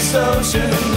deepest